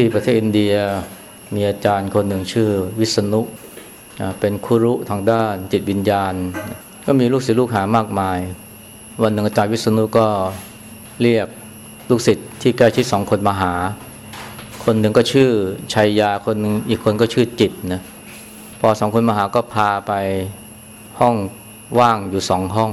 ที่ประเทศอินเดียมีอาจารย์คนหนึ่งชื่อวิษณุเป็นครุทางด้านจิตวิญญาณ ก็มีลูกศิษย์ลูกหามากมาย วันหนึ่งอาจารย์วิษณุก็เรียกลูกศิษย์ที่ใกล้ชิดสองคนมาหา คนหนึ่งก็ชื่อชัยยาคนหนึ่งอีกคนก็ชื่อจิตนะพอสองคนมาหาก็พาไปห้องว่างอยู่สองห้อง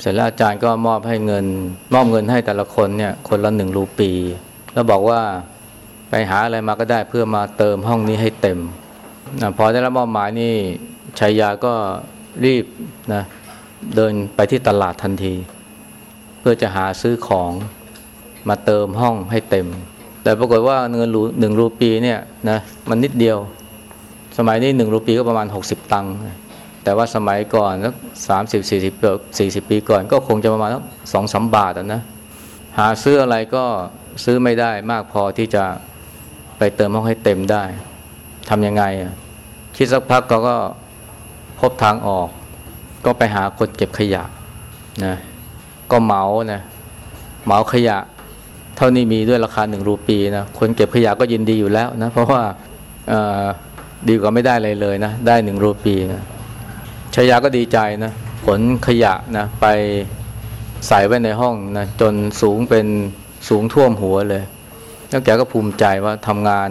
เสร็จแล้วอาจารย์ก็มอบให้เงิน มอบเงินให้แต่ละคนเนี่ยคนละหนึ่งรูปี แล้วบอกว่า ไปหาอะไรมาก็ได้เพื่อมาเติมห้องนี้ให้เต็มนะพอได้รับมอบหมายนี่ชัยยาก็รีบนะเดินไปที่ตลาดทันที เพื่อจะหาซื้อของมาเติมห้องให้เต็ม แต่ปรากฏว่าเงินหนึ่งรูปีเนี่ยนะมันนิดเดียว สมัยนี้หนึ่งรูปีก็ประมาณ 60 ตังค์แต่ว่าสมัยก่อนสักสามสิบสี่สิบสี่สิบปีก่อนก็คงจะประมาณสักสองสาบาทนะหาซื้ออะไรก็ซื้อไม่ได้มากพอที่จะ ไปเติมห้องให้เต็มได้ทำยังไงคิดสักพักก็ก็พบทางออก ก็ไปหาคนเก็บขยะนะก็เหมานะเหมาขยะ เท่านี้มีด้วยราคาหนึ่งรูปีนะคนเก็บขยะก็ยินดีอยู่แล้วนะเพราะว่าดีกว่าไม่ได้เลยเลยนะได้หนึ่งรูปีนะชายาก็ดีใจนะขนขยะนะไปใส่ไว้ในห้องนะจนสูงเป็นสูงท่วมหัวเลย แล้วแกก็ภูมิใจว่าทำงาน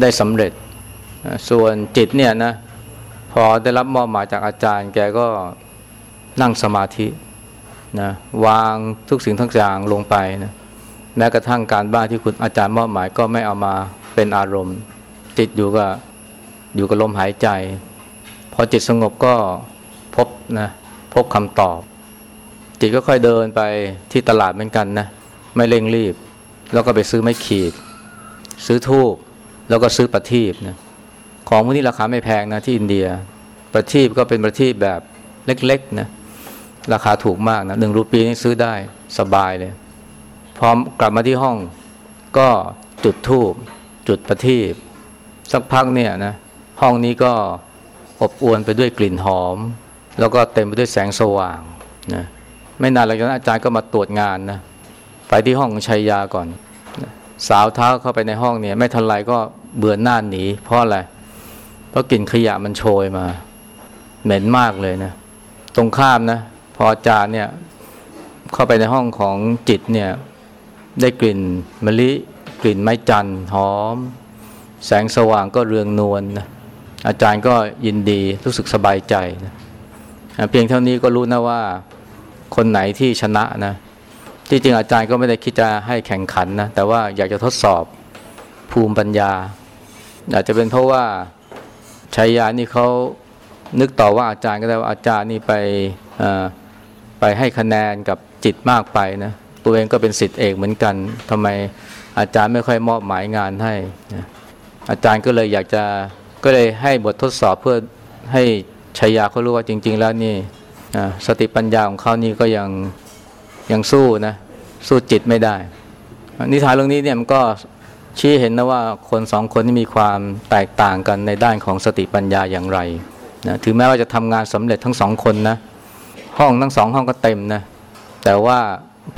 ได้สำเร็จ ส่วนจิตเนี่ยนะพอได้รับมอบหมายจากอาจารย์ แกก็นั่งสมาธินะวางทุกสิ่งทั้งอย่างลงไปนะแม้กระทั่งการบ้านที่คุณอาจารย์มอบหมายก็ไม่เอามาเป็นอารมณ์ จิตอยู่กับอยู่กับลมหายใจ พอจิตสงบก็พบนะพบคำตอบ จิตก็ค่อยเดินไปที่ตลาดเหมือนกันนะไม่เร่งรีบ แล้วก็ไปซื้อไม้ขีด ซื้อทูบแล้วก็ซื้อประทีปนะของพวกนี้ราคาไม่แพงนะที่อินเดีย ประทีปก็เป็นประทีปแบบเล็กๆนะราคาถูกมากนะหนึ่งรูปีนี่ซื้อได้สบายเลย พร้อมกลับมาที่ห้องก็จุดทูบจุดประทีปสักพักเนี่ยนะห้องนี้ก็อบอวลไปด้วยกลิ่นหอม แล้วก็เต็มไปด้วยแสงสว่างนะไม่นานหลังจากนั้นอาจารย์ก็มาตรวจงานนะ ไปที่ห้องของชัยยาก่อน สาวเท้าเข้าไปในห้องเนี่ย ไม่ทันไรก็เบื่อหน้าหนี เพราะอะไรเพราะกลิ่นขยะมันโชยมา เหม็นมากเลยนะตรงข้ามนะ พออาจารย์เนี่ย เข้าไปในห้องของจิตเนี่ย ได้กลิ่นมะลิกลิ่นไม้จันทร์หอม แสงสว่างก็เรืองนวลนะอาจารย์ก็ยินดีรู้สึกสบายใจนะเพียงเท่านี้ก็รู้นะว่า คนไหนที่ชนะนะ ที่จริงอาจารย์ก็ไม่ได้คิดจะให้แข่งขันนะแต่ว่าอยากจะทดสอบภูมิปัญญา อาจจะเป็นเพราะว่าชัยยานี่เขานึกต่อว่าอาจารย์ก็ได้ว่าอาจารย์นี่ไปไปให้คะแนนกับจิตมากไปนะตัวเองก็เป็นสิทธิเอกเหมือนกันทำไมอาจารย์ไม่ค่อยมอบหมายงานให้อาจารย์ก็เลยอยากจะก็เลยให้บททดสอบเพื่อให้ชัยยาเขารู้ว่าจริง ๆ แล้วนี่สติปัญญาของเขานี่ก็ยัง ยังสู้นะสู้จิตไม่ได้ นิทานเรื่องนี้เนี่ยมันก็ชี้เห็นนะว่าคนสองคนที่มีความแตกต่างกันในด้านของสติปัญญาอย่างไรนะถึงแม้ว่าจะทำงานสำเร็จทั้งสองคนนะ ห้องทั้งสองห้องก็เต็มนะ แต่ว่า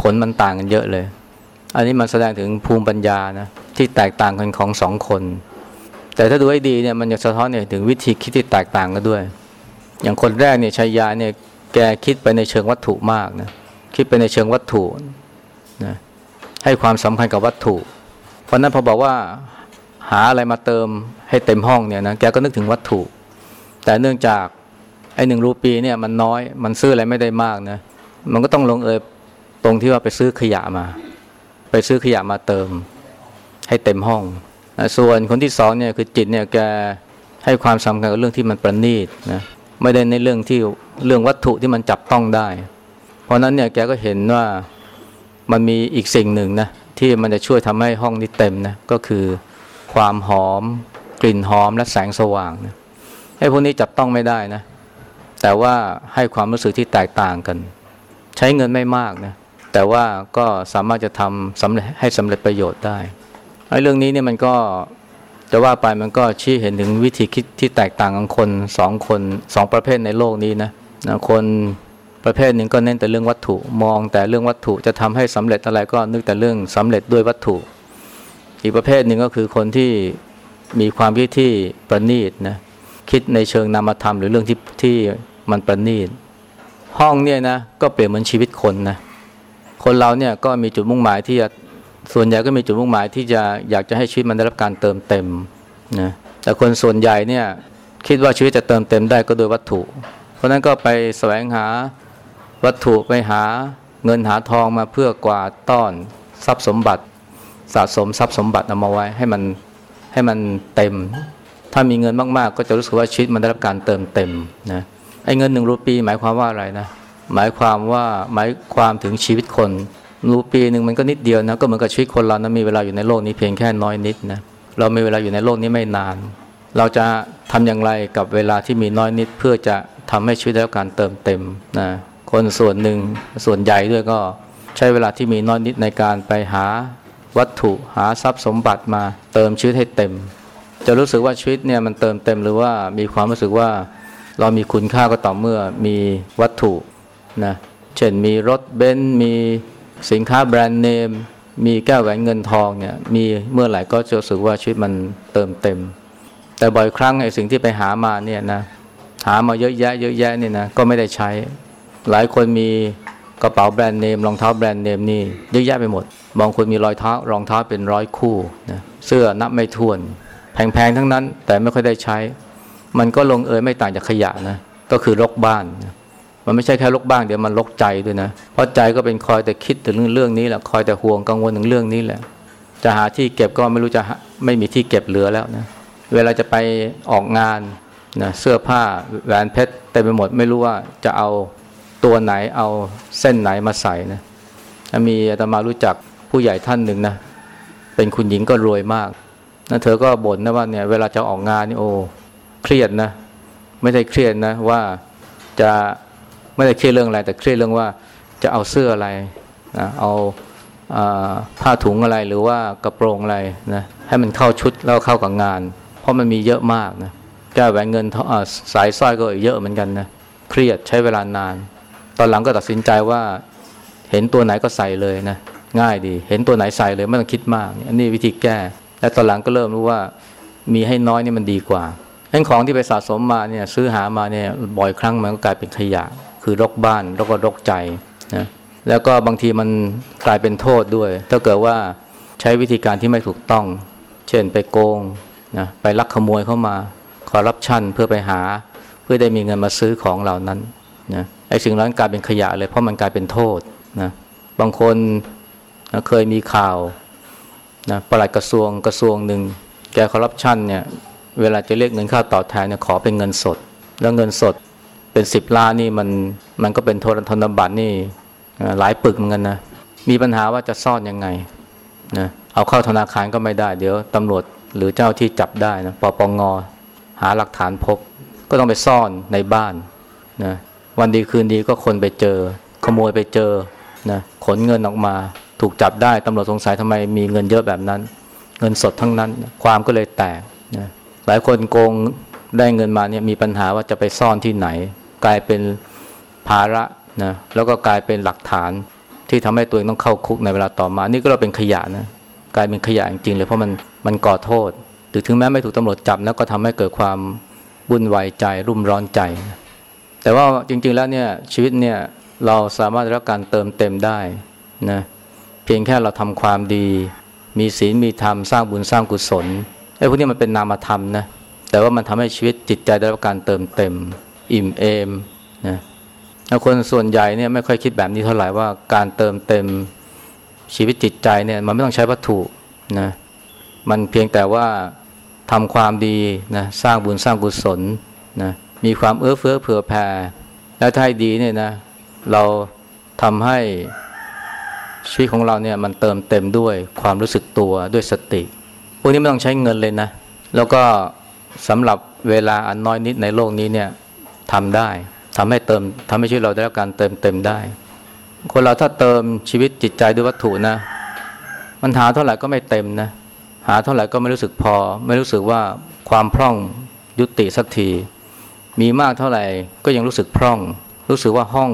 ผลมันต่างกันเยอะเลย อันนี้มันแสดงถึงภูมิปัญญานะที่แตกต่างกันของสองคน แต่ถ้าดูให้ดีเนี่ยมันจะสะท้อนเนี่ยถึงวิธีคิดที่แตกต่างกันด้วย อย่างคนแรกเนี่ยชัยยาเนี่ยแกคิดไปในเชิงวัตถุมากนะ คิดไปในเชิงวัตถุนะให้ความสำคัญกับวัตถุ เพราะนั้นพอบอกว่าหาอะไรมาเติมให้เต็มห้องเนี่ยนะแกก็นึกถึงวัตถุ แต่เนื่องจากไอ้หนึ่งรูปีเนี่ยมันน้อยมันซื้ออะไรไม่ได้มากนะมันก็ต้องลงเอยตรงที่ว่าไปซื้อขยะมา ไปซื้อขยะมาเติม ให้เต็มห้องนะส่วนคนที่สองเนี่ยคือจิตเนี่ยแกให้ความสำคัญกับเรื่องที่มันประณีตนะไม่ได้ในเรื่องที่เรื่องวัตถุที่มันจับต้องได้ เพราะนั้นเนี่ยแกก็เห็นว่ามันมีอีกสิ่งหนึ่งนะที่มันจะช่วยทำให้ห้องนี้เต็มนะก็คือความหอมกลิ่นหอมและแสงสว่างนะให้พวกนี้จับต้องไม่ได้นะ แต่ว่าให้ความรู้สึกที่แตกต่างกัน ใช้เงินไม่มากนะแต่ว่าก็สามารถจะทำสำเร็จให้สำเร็จประโยชน์ได้ไอ้เรื่องนี้เนี่ยมันก็จะว่าไปมันก็ชี้เห็นถึงวิธีคิดที่แตกต่างของคนสองคนสองประเภทในโลกนี้นะนะคน ประเภทหนึ่งก็เน้นแต่เรื่องวัตถุมอง แต่เรื่องวัตถุจะทำให้สำเร็จอะไรก็นึกแต่เรื่องสำเร็จด้วยวัตถุ อีกประเภทหนึ่งก็คือคนที่มีความคิดที่ประณีตนะคิดในเชิงนามธรรมหรือเรื่องที่ที่มันประณีต ห้องเนี่ยนะก็เปรียบเหมือนชีวิตคนนะคนเราเนี่ยก็มีจุดมุ่งหมายที่จะส่วนใหญ่ก็มีจุดมุ่งหมายที่จะอยากจะให้ชีวิตมันได้รับการเติมเต็มนะแต่คนส่วนใหญ่เนี่ยคิดว่าชีวิตจะเติมเต็มได้ก็โดยวัตถุ เพราะนั้นก็ไปแสวงหา วัตถุไปหาเงินหาทองมาเพื่อกวาดต้อนทรัพย์สมบัติ สะสมทรัพย์สมบัติเอามาไว้ให้มันให้มันเต็ม ถ้ามีเงินมากๆ ก็จะรู้สึกว่าชีวิตมันได้รับการเติมเต็มนะไอ้เงินหนึ่งรูปี หมายความว่าอะไรนะหมายความว่าหมายความถึงชีวิตคนรูปีหนึ่งมันก็นิดเดียวนะก็เหมือนกับชีวิตคนเรานะมีเวลาอยู่ในโลกนี้เพียงแค่น้อยนิดนะเรามีเวลาอยู่ในโลกนี้ไม่นาน เราจะทำอย่างไรกับเวลาที่มีน้อยนิดเพื่อจะทำให้ชีวิตได้รับการเติมเต็มนะ คนส่วนหนึ่งส่วนใหญ่ด้วยก็ใช้เวลาที่มีน้อยนิดในการไปหาวัตถุหาทรัพย์สมบัติมาเติมชีวิตให้เต็ม จะรู้สึกว่าชีวิตเนี่ยมันเติมเต็มหรือว่ามีความรู้สึกว่าเรามีคุณค่าก็ต่อเมื่อมีวัตถุนะเช่นมีรถเบนซ์มีสินค้าแบรนด์เนม มีแก้วแหวนเงินทองเนี่ยมีเมื่อไหร่ก็จะรู้สึกว่าชีวิตมันเติมเต็ม แต่บ่อยครั้งไอ้สิ่งที่ไปหามาเนี่ยนะหามาเยอะแยะเยอะแยะเนี่ยนะก็ไม่ได้ใช้ หลายคนมีกระเป๋าแบรนด์เนมรองเท้าแบรนด์เนมนี่เยอะแยะไปหมด บางคนมีรอยเท้ารองเท้าเป็นร้อยคู่นะเสื้อนับไม่ถ้วน แพงๆทั้งนั้น แต่ไม่ค่อยได้ใช้ มันก็ลงเอยไม่ต่างจากขยะนะก็คือรกบ้านนะมันไม่ใช่แค่ลกบ้างเดี๋ยวมันลกใจด้วยนะ เพราะใจก็เป็นคอยแต่คิดถึงเรื่องนี้แหละคอยแต่ห่วงกังวลถึงเรื่องนี้แหละ จะหาที่เก็บก็ไม่รู้จะไม่มีที่เก็บเหลือแล้วนะเวลาจะไปออกงานนะเสื้อผ้าแหวนเพชรเต็มไปหมดไม่รู้ว่าจะเอา ตัวไหนเอาเส้นไหนมาใส่นะมีอาตมารู้จักผู้ใหญ่ท่านหนึ่งนะ เป็นคุณหญิงก็รวยมากนะเธอก็บ่นนะว่าเนี่ยเวลาจะออกงานนี่โอ้เครียดนะ ไม่ได้เครียดนะ ว่าจะไม่ได้เครียดเรื่องอะไร แต่เครียดเรื่องว่าจะเอาเสื้ออะไรนะเอาผ้าถุงอะไรหรือว่ากระโปรงอะไรนะให้มันเข้าชุดแล้วเข้ากับงาน เพราะมันมีเยอะมากนะแก้แหวนเงินสายสร้อยก็เยอะเหมือนกันนะเครียดใช้เวลานาน ตอนหลังก็ตัดสินใจว่า เห็นตัวไหนก็ใส่เลยนะง่ายดี เห็นตัวไหนใส่เลยไม่ต้องคิดมากอันนี้วิธีแก้และตอนหลังก็เริ่มรู้ว่า มีให้น้อยนี่มันดีกว่าเองของที่ไปสะสมมาเนี่ยซื้อหามาเนี่ยบ่อยครั้งมันก็กลายเป็นขยะ คือรกบ้านแล้วก็รกใจนะแล้วก็บางทีมันกลายเป็นโทษด้วย ถ้าเกิดว่าใช้วิธีการที่ไม่ถูกต้อง เช่นไปโกงนะไปลักขโมยเข้ามาคอร์รัปชันเพื่อไปหา เพื่อได้มีเงินมาซื้อของเหล่านั้น นะไอ้สิ่งนั้นกลายเป็นขยะเลย เพราะมันกลายเป็นโทษนะบางคนนะเคยมีข่าวนะประหลัดกระทรวงกระทรวงหนึ่งแกคอร์รัปชันเนี่ยเวลาจะเรียกเงินค่าตอบแทนเนี่ยขอเป็นเงินสด แล้วเงินสดเป็นสิบล้านนี่มันมันก็เป็นโทรธนบัตรนี่หลายปึกเหมือนกันนะมีปัญหาว่าจะซ่อนยังไงนะเอาเข้าธนาคารก็ไม่ได้ เดี๋ยวตำรวจหรือเจ้าที่จับได้นะปปงหาหลักฐานพบ ก็ต้องไปซ่อนในบ้านนะ วันดีคืนดีก็คนไปเจอ ขโมยไปเจอนะขนเงินออกมา ถูกจับได้ตำรวจสงสัยทำไมมีเงินเยอะแบบนั้น เงินสดทั้งนั้น ความก็เลยแตกนะหลายคนโกงได้เงินมาเนี่ยมีปัญหาว่าจะไปซ่อนที่ไหน กลายเป็นภาระนะแล้วก็กลายเป็นหลักฐานที่ทำให้ตัวเองต้องเข้าคุกในเวลาต่อมา นี่ก็เราเป็นขยะนะกลายเป็นขยะจริงๆเลยเพราะมันมันก่อโทษ หรือถึงแม้ไม่ถูกตำรวจจับแล้วก็ทำให้เกิดความวุ่นวายใจรุ่มร้อนใจ แต่ว่าจริง ๆแล้วเนี่ยชีวิตเนี่ยเราสามารถได้รับการเติมเต็มได้นะเพียงแค่เราทำความดี มีศีลมีธรรมสร้างบุญสร้างกุศลไอ้พวกนี้มันเป็นนามธรรมนะแต่ว่ามันทำให้ชีวิตจิตใจได้รับการเติมเต็ม อิ่มเอมนะคนส่วนใหญ่เนี่ยไม่ค่อยคิดแบบนี้เท่าไหร่ว่าการเติมเต็มชีวิตจิตใจเนี่ยมันไม่ต้องใช้วัตถุนะมันเพียงแต่ว่าทำความดีนะสร้างบุญสร้างกุศลนะ มีความเอื้อเฟื้อเผื่อแผ่ แล้วถ้าดีเนี่ยนะ เราทำให้ชีวิตของเราเนี่ยมันเติมเต็มด้วยความรู้สึกตัวด้วยสติ พวกนี้ไม่ต้องใช้เงินเลยนะ แล้วก็สำหรับเวลาอันน้อยนิดในโลกนี้เนี่ยทำได้ทำให้เติมทำให้ชีวิตเราได้รับการเติมเต็มได้ คนเราถ้าเติมชีวิตจิตใจด้วยวัตถุนะ มันหาเท่าไหร่ก็ไม่เต็มนะ หาเท่าไหร่ก็ไม่รู้สึกพอ ไม่รู้สึกว่าความพร่องยุติสักที มีมากเท่าไหร่ก็ยังรู้สึกพร่อง รู้สึกว่าห้อง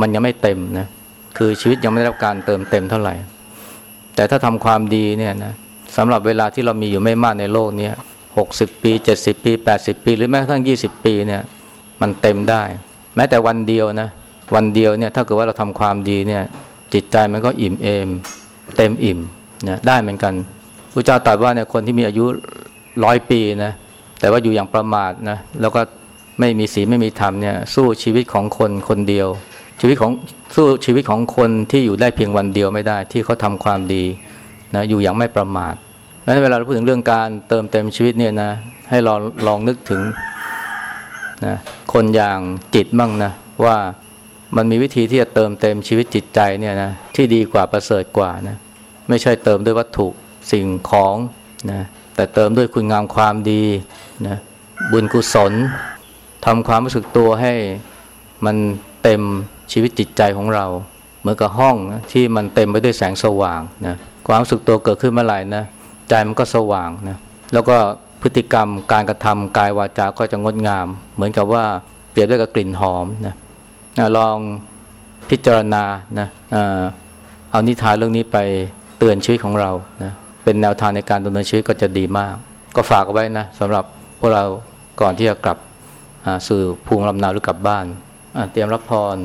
มันยังไม่เต็มนะคือชีวิตยังไม่ได้รับการเติมเต็มเท่าไหร่ แต่ถ้าทำความดีเนี่ยนะสำหรับเวลาที่เรามีอยู่ไม่มากในโลกนี้หกสิบปีเจ็ดสิบปีแปดสิบปี หรือแม้กระทั่งยี่สิบปีเนี่ยมันเต็มได้ แม้แต่วันเดียวนะวันเดียวเนี่ยถ้าเกิดว่าเราทำความดีเนี่ยจิตใจมันก็อิ่มเอม เต็มอิ่มนะได้เหมือนกันพระเจ้าตรัสว่าเนี่ยคนที่มีอายุร้อยปีนะแต่ว่าอยู่อย่างประมาทนะแล้วก็ ไม่มีศีลไม่มีธรรมเนี่ยสู้ชีวิตของคนคนเดียว ชีวิตของสู้ชีวิตของคนที่อยู่ได้เพียงวันเดียวไม่ได้ ที่เขาทำความดีนะอยู่อย่างไม่ประมาทเพราะฉะนั้นเวลาเราพูดถึงเรื่องการเติมเต็มชีวิตเนี่ยนะให้ลองลองนึกถึงนะคนอย่างจิตบ้างนะว่ามันมีวิธีที่จะเติมเต็มชีวิตจิตใจเนี่ยนะที่ดีกว่าประเสริฐกว่านะไม่ใช่เติมด้วยวัตถุสิ่งของนะแต่เติมด้วยคุณงามความดีนะบุญกุศล ทำความรู้สึกตัวให้มันเต็มชีวิตจิตใจของเรา เหมือนกับห้องนะที่มันเต็มไปด้วยแสงสว่างนะความรู้สึกตัวเกิดขึ้นเมื่อไหร่นะใจมันก็สว่างนะแล้วก็พฤติกรรมการกระทำกายวาจาก็จะงดงาม เหมือนกับว่าเปรียบด้วยกับกลิ่นหอมนะลองพิจารณานะเอานิทานเรื่องนี้ไปเตือนชีวิตของเรานะเป็นแนวทางในการดำเนินชีวิตก็จะดีมาก ก็ฝากไว้นะสำหรับพวกเราก่อนที่จะกลับ สู่ภูมิลำนาหรือกลับบ้านเตรียมรับพร